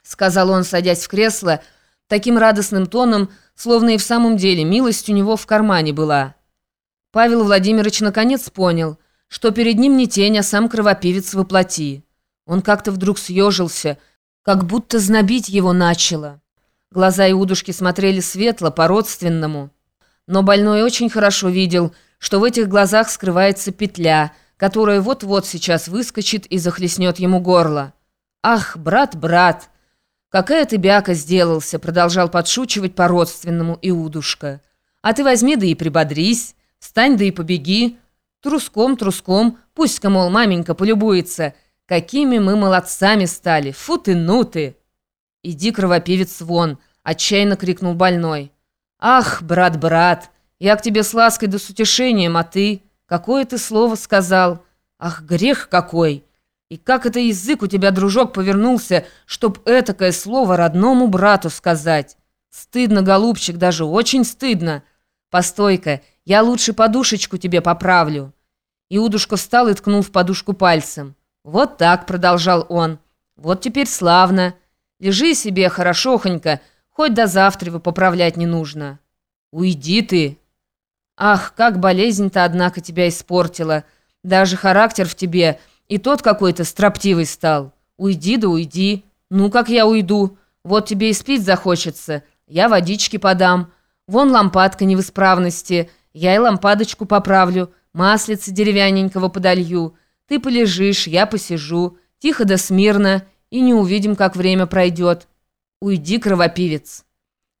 — сказал он, садясь в кресло, таким радостным тоном, словно и в самом деле милость у него в кармане была. Павел Владимирович наконец понял, что перед ним не тень, а сам кровопивец воплоти. Он как-то вдруг съежился, как будто знобить его начало. Глаза Иудушки смотрели светло, по-родственному. Но больной очень хорошо видел, что в этих глазах скрывается петля, которая вот-вот сейчас выскочит и захлестнет ему горло. «Ах, брат, брат!» «Какая ты бяка сделался!» — продолжал подшучивать по-родственному Иудушка. «А ты возьми да и прибодрись, встань да и побеги. Труском, труском, пусть-ка, мол, маменька полюбуется. Какими мы молодцами стали! Фу ты, ну ты!» «Иди, кровопивец, вон!» — отчаянно крикнул больной. «Ах, брат, брат, я к тебе с лаской да с утешением, а ты? Какое ты слово сказал? Ах, грех какой!» И как это язык у тебя, дружок, повернулся, чтоб этакое слово родному брату сказать? Стыдно, голубчик, даже очень стыдно. Постой-ка, я лучше подушечку тебе поправлю». Иудушка встал и ткнул в подушку пальцем. «Вот так», — продолжал он. «Вот теперь славно. Лежи себе хорошохонько, хоть до завтра поправлять не нужно». «Уйди ты!» «Ах, как болезнь-то, однако, тебя испортила. Даже характер в тебе...» И тот какой-то строптивый стал. Уйди да уйди. Ну, как я уйду? Вот тебе и спить захочется. Я водички подам. Вон лампадка не. Я и лампадочку поправлю. Маслица деревянненького подолью. Ты полежишь, я посижу. Тихо да смирно. И не увидим, как время пройдет. Уйди, кровопивец.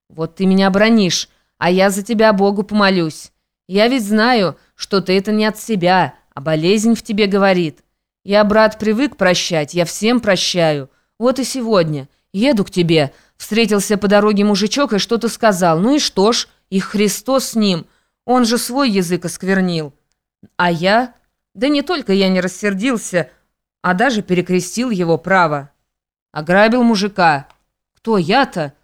Вот ты меня бронишь, а я за тебя Богу помолюсь. Я ведь знаю, что ты это не от себя, а болезнь в тебе говорит». Я, брат, привык прощать, я всем прощаю. Вот и сегодня. Еду к тебе. Встретился по дороге мужичок и что-то сказал. Ну и что ж, и Христос с ним. Он же свой язык осквернил. А я? Да не только я не рассердился, а даже перекрестил его право. Ограбил мужика. Кто, я-то?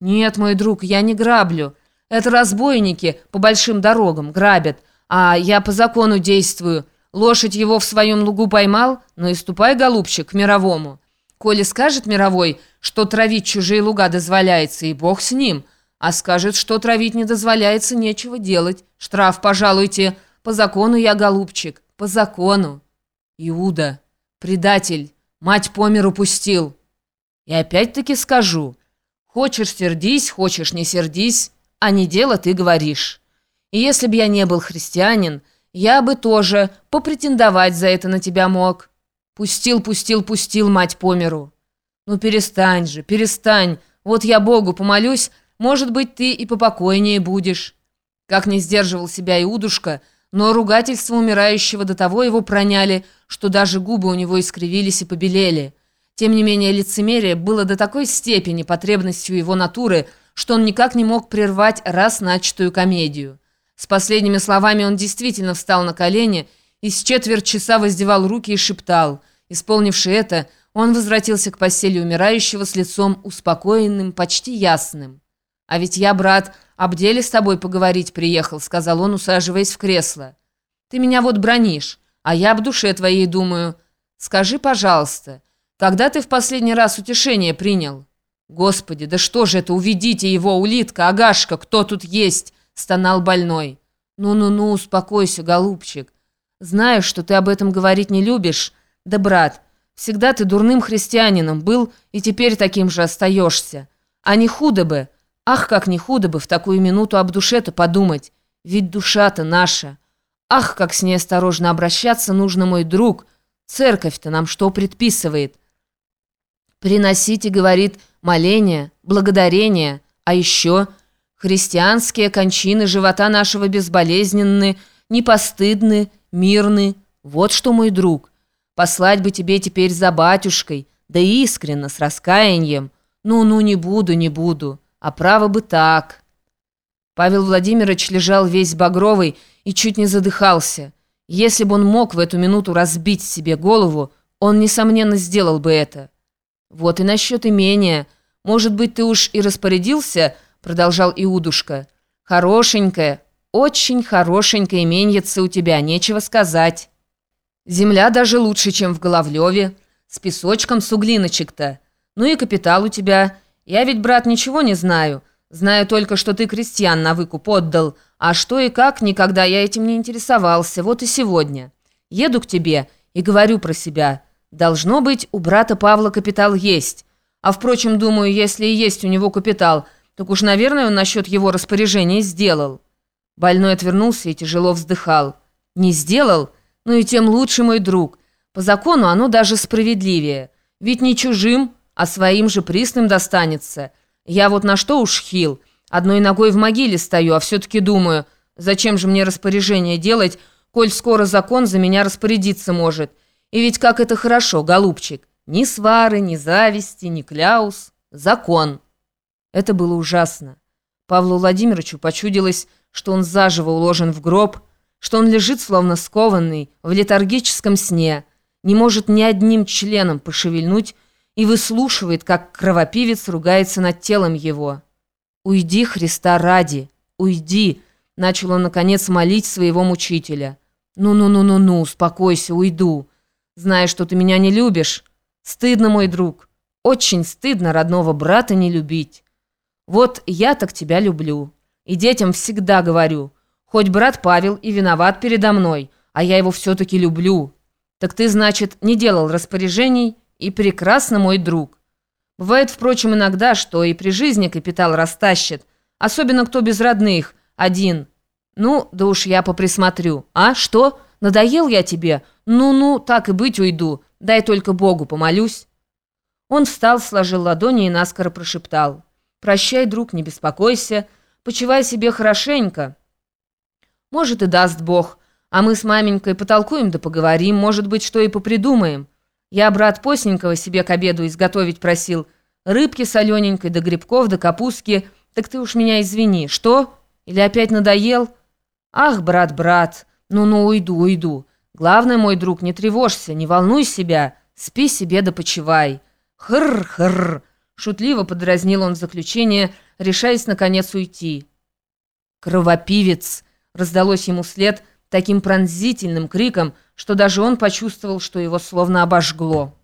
Нет, мой друг, я не граблю. Это разбойники по большим дорогам грабят, а я по закону действую. Лошадь его в своем лугу поймал, но и ступай, голубчик, к мировому. Коли скажет мировой, что травить чужие луга дозволяется, и бог с ним, а скажет, что травить не дозволяется, нечего делать. Штраф пожалуйте. По закону я, голубчик, по закону. Иуда, предатель, мать по миру пустил. И опять-таки скажу, хочешь сердись, хочешь не сердись, а не дело ты говоришь. И если б я не был христианин, я бы тоже попретендовать за это на тебя мог. Пустил, пустил, пустил, мать по миру. Ну перестань же, перестань. Вот я Богу помолюсь, может быть, ты и попокойнее будешь. Как не сдерживал себя Иудушка, но ругательства умирающего до того его проняли, что даже губы у него искривились и побелели. Тем не менее, лицемерие было до такой степени потребностью его натуры, что он никак не мог прервать раз начатую комедию. С последними словами он действительно встал на колени и с четверть часа воздевал руки и шептал. Исполнивший это, он возвратился к постели умирающего с лицом успокоенным, почти ясным. «А ведь я, брат, об деле с тобой поговорить приехал», — сказал он, усаживаясь в кресло. «Ты меня вот бронишь, а я об душе твоей думаю. Скажи, пожалуйста, когда ты в последний раз утешение принял?» «Господи, да что же это, уведите его, улитка, агашка, кто тут есть?» — стонал больной. «Ну-ну-ну, успокойся, голубчик. Знаю, что ты об этом говорить не любишь. Да, брат, всегда ты дурным христианином был и теперь таким же остаешься. А не худо бы, ах, как не худо бы в такую минуту об душе-то подумать. Ведь душа-то наша. Ах, как с ней осторожно обращаться нужно, мой друг. Церковь-то нам что предписывает? Приносите, говорит, моления, благодарения, а еще... Христианские кончины живота нашего безболезненны, непостыдны, мирны. Вот что, мой друг, послать бы тебе теперь за батюшкой, да искренно, с раскаянием. Ну-ну, не буду, не буду, а право бы так». Павел Владимирович лежал весь багровый и чуть не задыхался. Если бы он мог в эту минуту разбить себе голову, он, несомненно, сделал бы это. Вот и насчет имения. Может быть, ты уж и распорядился продолжал Иудушка. «Хорошенькая, очень хорошенькая именьица у тебя, нечего сказать. Земля даже лучше, чем в Головлеве, с песочком суглиночек-то. Ну и капитал у тебя. Я ведь, брат, ничего не знаю. Знаю только, что ты крестьян на выкуп отдал. А что и как, никогда я этим не интересовался. Вот и сегодня. Еду к тебе и говорю про себя. Должно быть, у брата Павла капитал есть. А, впрочем, думаю, если и есть у него капитал, так уж, наверное, он насчет его распоряжения сделал». Больной отвернулся и тяжело вздыхал. «Не сделал? Ну и тем лучше, мой друг. По закону оно даже справедливее. Ведь не чужим, а своим же присным достанется». Я вот на что уж хил. Одной ногой в могиле стою, а все-таки думаю, зачем же мне распоряжение делать, коль скоро закон за меня распорядиться может. И ведь как это хорошо, голубчик. Ни свары, ни зависти, ни кляус. Закон. Это было ужасно. Павлу Владимировичу почудилось, что он заживо уложен в гроб, что он лежит словно скованный, в летаргическом сне, не может ни одним членом пошевельнуть, и выслушивает, как кровопивец ругается над телом его. «Уйди, Христа ради, уйди!» — начал он, наконец, молить своего мучителя. «Ну-ну-ну-ну-ну, успокойся, уйду. Зная, что ты меня не любишь. Стыдно, мой друг. Очень стыдно родного брата не любить. Вот я так тебя люблю. И детям всегда говорю, хоть брат Павел и виноват передо мной, а я его все-таки люблю. Так ты, значит, не делал распоряжений, и прекрасно мой друг. Бывает, впрочем, иногда, что и при жизни капитал растащит, особенно кто без родных, один. Ну, да уж я поприсмотрю. А, что? Надоел я тебе? Ну-ну, так и быть уйду, дай только Богу помолюсь». Он встал, сложил ладони и наскоро прошептал. «Прощай, друг, не беспокойся, почивай себе хорошенько. Может, и даст Бог, а мы с маменькой потолкуем да поговорим, может быть, что и попридумаем». Я, брат, постненького себе к обеду изготовить просил. Рыбки солененькой, да грибков, да капустки. Так ты уж меня извини. Что? Или опять надоел? Ах, брат, брат, ну-ну, уйду, уйду. Главное, мой друг, не тревожься, не волнуй себя. Спи себе да почивай. Хр-хр. Шутливо подразнил он в заключение, решаясь, наконец, уйти. «Кровопивец!» раздалось ему вслед – таким пронзительным криком, что даже он почувствовал, что его словно обожгло.